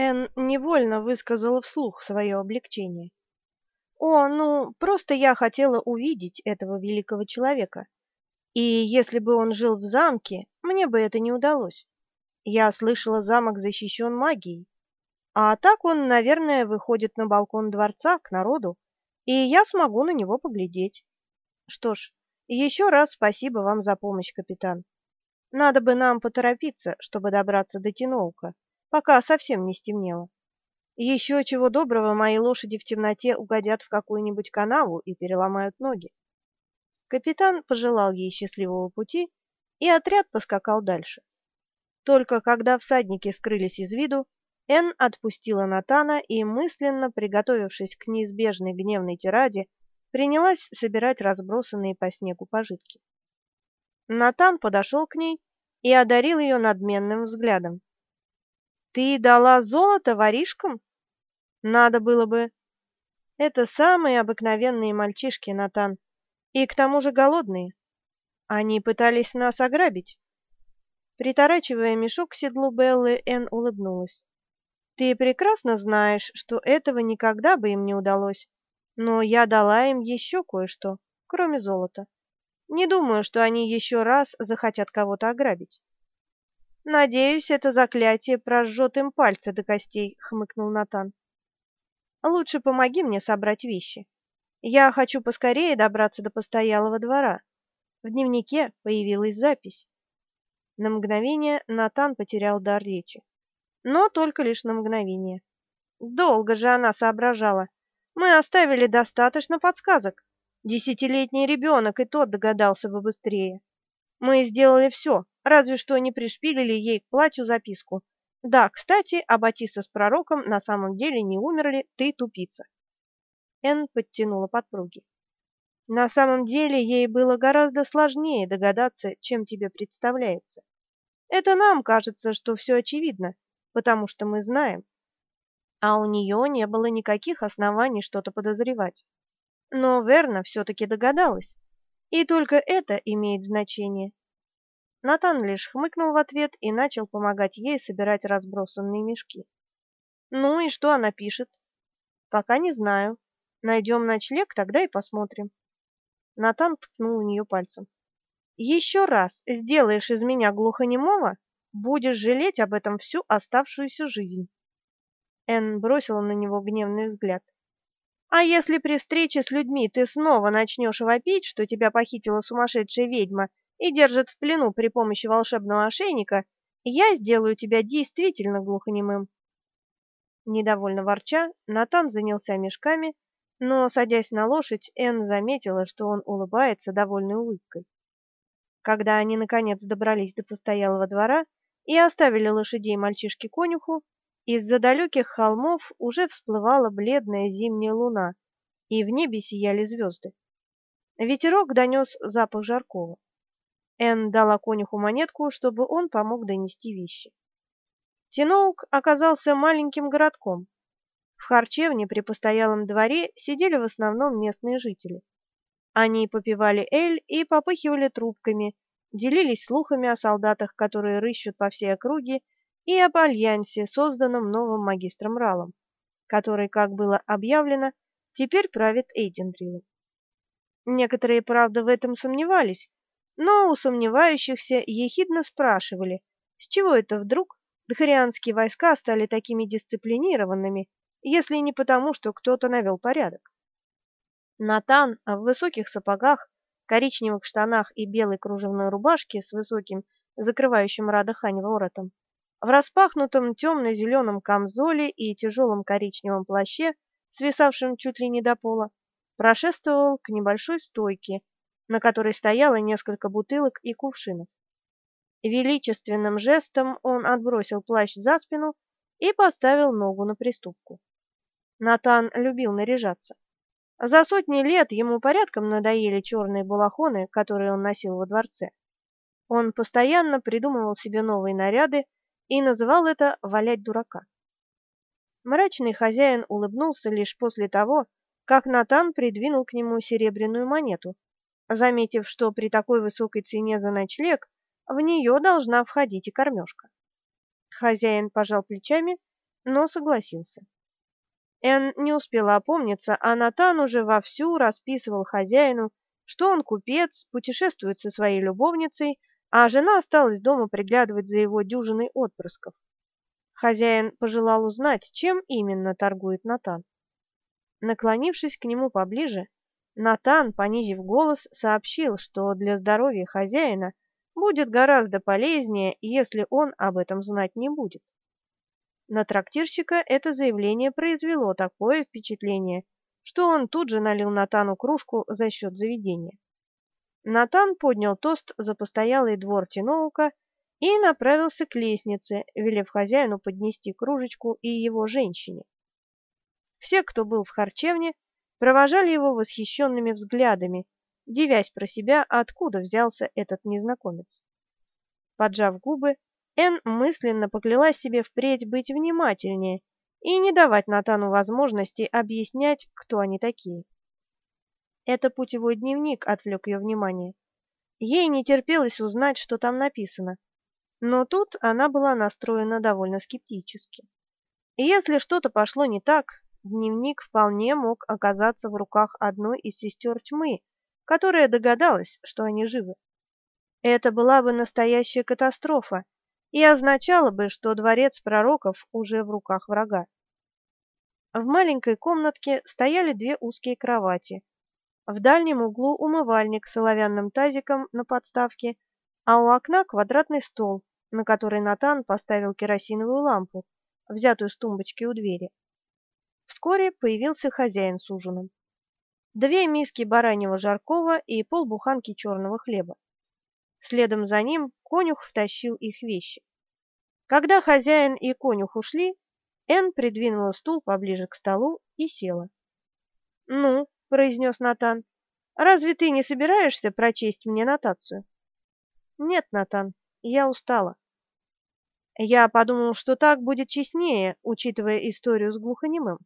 Энн невольно высказала вслух свое облегчение. О, ну, просто я хотела увидеть этого великого человека. И если бы он жил в замке, мне бы это не удалось. Я слышала, замок защищен магией. А так он, наверное, выходит на балкон дворца к народу, и я смогу на него поглядеть. Что ж, еще раз спасибо вам за помощь, капитан. Надо бы нам поторопиться, чтобы добраться до Тиноука, пока совсем не стемнело. Еще чего доброго, мои лошади в темноте угодят в какую-нибудь канаву и переломают ноги. Капитан пожелал ей счастливого пути, и отряд поскакал дальше. Только когда всадники скрылись из виду, Энн отпустила Натана и, мысленно приготовившись к неизбежной гневной тираде, принялась собирать разбросанные по снегу пожитки. Натан подошел к ней и одарил ее надменным взглядом. «Ты дала золото воришкам?» «Надо было бы...» «Это самые обыкновенные мальчишки, Натан, и к тому же голодные. Они пытались нас ограбить». Приторачивая мешок к седлу Беллы, Энн улыбнулась. Ты прекрасно знаешь, что этого никогда бы им не удалось, но я дала им еще кое-что, кроме золота. Не думаю, что они еще раз захотят кого-то ограбить. Надеюсь, это заклятие прожжет им пальцы до костей, хмыкнул Натан. Лучше помоги мне собрать вещи. Я хочу поскорее добраться до постоялого двора. В дневнике появилась запись. На мгновение Натан потерял дар речи но только лишь на мгновение. Долго же она соображала. Мы оставили достаточно подсказок. Десятилетний ребенок и тот догадался бы быстрее. Мы сделали все, разве что не пришпилили ей к платью записку. Да, кстати, Аббатиса с пророком на самом деле не умерли, ты тупица. Энн подтянула подпруги. На самом деле ей было гораздо сложнее догадаться, чем тебе представляется. Это нам кажется, что все очевидно, потому что мы знаем. А у нее не было никаких оснований что-то подозревать. Но Верна все-таки догадалась, и только это имеет значение. Натан лишь хмыкнул в ответ и начал помогать ей собирать разбросанные мешки. Ну и что она пишет? Пока не знаю. Найдем ночлег, тогда и посмотрим. Натан ткнул у нее пальцем. Еще раз сделаешь из меня глухонемого, Будешь жалеть об этом всю оставшуюся жизнь. Энн бросила на него гневный взгляд. А если при встрече с людьми ты снова начнешь вопить, что тебя похитила сумасшедшая ведьма и держит в плену при помощи волшебного ошейника, я сделаю тебя действительно глухонемым. Недовольно ворча, Натан занялся мешками, но, садясь на лошадь, Энн заметила, что он улыбается довольной улыбкой. Когда они, наконец, добрались до постоялого двора, и оставили лошадей мальчишке-конюху, из-за далеких холмов уже всплывала бледная зимняя луна, и в небе сияли звезды. Ветерок донес запах жаркого. Энн дала конюху монетку, чтобы он помог донести вещи. Тиноук оказался маленьким городком. В харчевне при постоялом дворе сидели в основном местные жители. Они попивали эль и попыхивали трубками, делились слухами о солдатах, которые рыщут по всей округе, и об альянсе, созданном новым магистром Ралом, который, как было объявлено, теперь правит Эйдендрилом. Некоторые, правда, в этом сомневались, но у сомневающихся ехидно спрашивали, с чего это вдруг дхарианские войска стали такими дисциплинированными, если не потому, что кто-то навел порядок. Натан в высоких сапогах коричневых штанах и белой кружевной рубашке с высоким, закрывающим Радахань воротом, в распахнутом темно-зеленом камзоле и тяжелом коричневом плаще, свисавшем чуть ли не до пола, прошествовал к небольшой стойке, на которой стояло несколько бутылок и кувшинов. Величественным жестом он отбросил плащ за спину и поставил ногу на приступку. Натан любил наряжаться. За сотни лет ему порядком надоели черные балахоны, которые он носил во дворце. Он постоянно придумывал себе новые наряды и называл это «валять дурака». Мрачный хозяин улыбнулся лишь после того, как Натан придвинул к нему серебряную монету, заметив, что при такой высокой цене за ночлег в нее должна входить и кормежка. Хозяин пожал плечами, но согласился. Эн не успела опомниться, а Натан уже вовсю расписывал хозяину, что он купец, путешествует со своей любовницей, а жена осталась дома приглядывать за его дюжиной отпрысков. Хозяин пожелал узнать, чем именно торгует Натан. Наклонившись к нему поближе, Натан, понизив голос, сообщил, что для здоровья хозяина будет гораздо полезнее, если он об этом знать не будет. На трактирщика это заявление произвело такое впечатление, что он тут же налил Натану кружку за счет заведения. Натан поднял тост за постоялый двор Тиноука и направился к лестнице, велев хозяину поднести кружечку и его женщине. Все, кто был в харчевне, провожали его восхищенными взглядами, дивясь про себя, откуда взялся этот незнакомец. Поджав губы, Эн мысленно поклялась себе впредь быть внимательнее и не давать Натану возможности объяснять, кто они такие. Это путевой дневник отвлек ее внимание. Ей не терпелось узнать, что там написано. Но тут она была настроена довольно скептически. Если что-то пошло не так, дневник вполне мог оказаться в руках одной из сестер тьмы, которая догадалась, что они живы. Это была бы настоящая катастрофа, и означало бы, что дворец пророков уже в руках врага. В маленькой комнатке стояли две узкие кровати. В дальнем углу умывальник с оловянным тазиком на подставке, а у окна квадратный стол, на который Натан поставил керосиновую лампу, взятую с тумбочки у двери. Вскоре появился хозяин с ужином. Две миски бараньего жаркого и полбуханки черного хлеба. Следом за ним конюх втащил их вещи. Когда хозяин и конюх ушли, Энн придвинула стул поближе к столу и села. «Ну», — произнес Натан, — «разве ты не собираешься прочесть мне нотацию?» «Нет, Натан, я устала». «Я подумал, что так будет честнее, учитывая историю с глухонемым».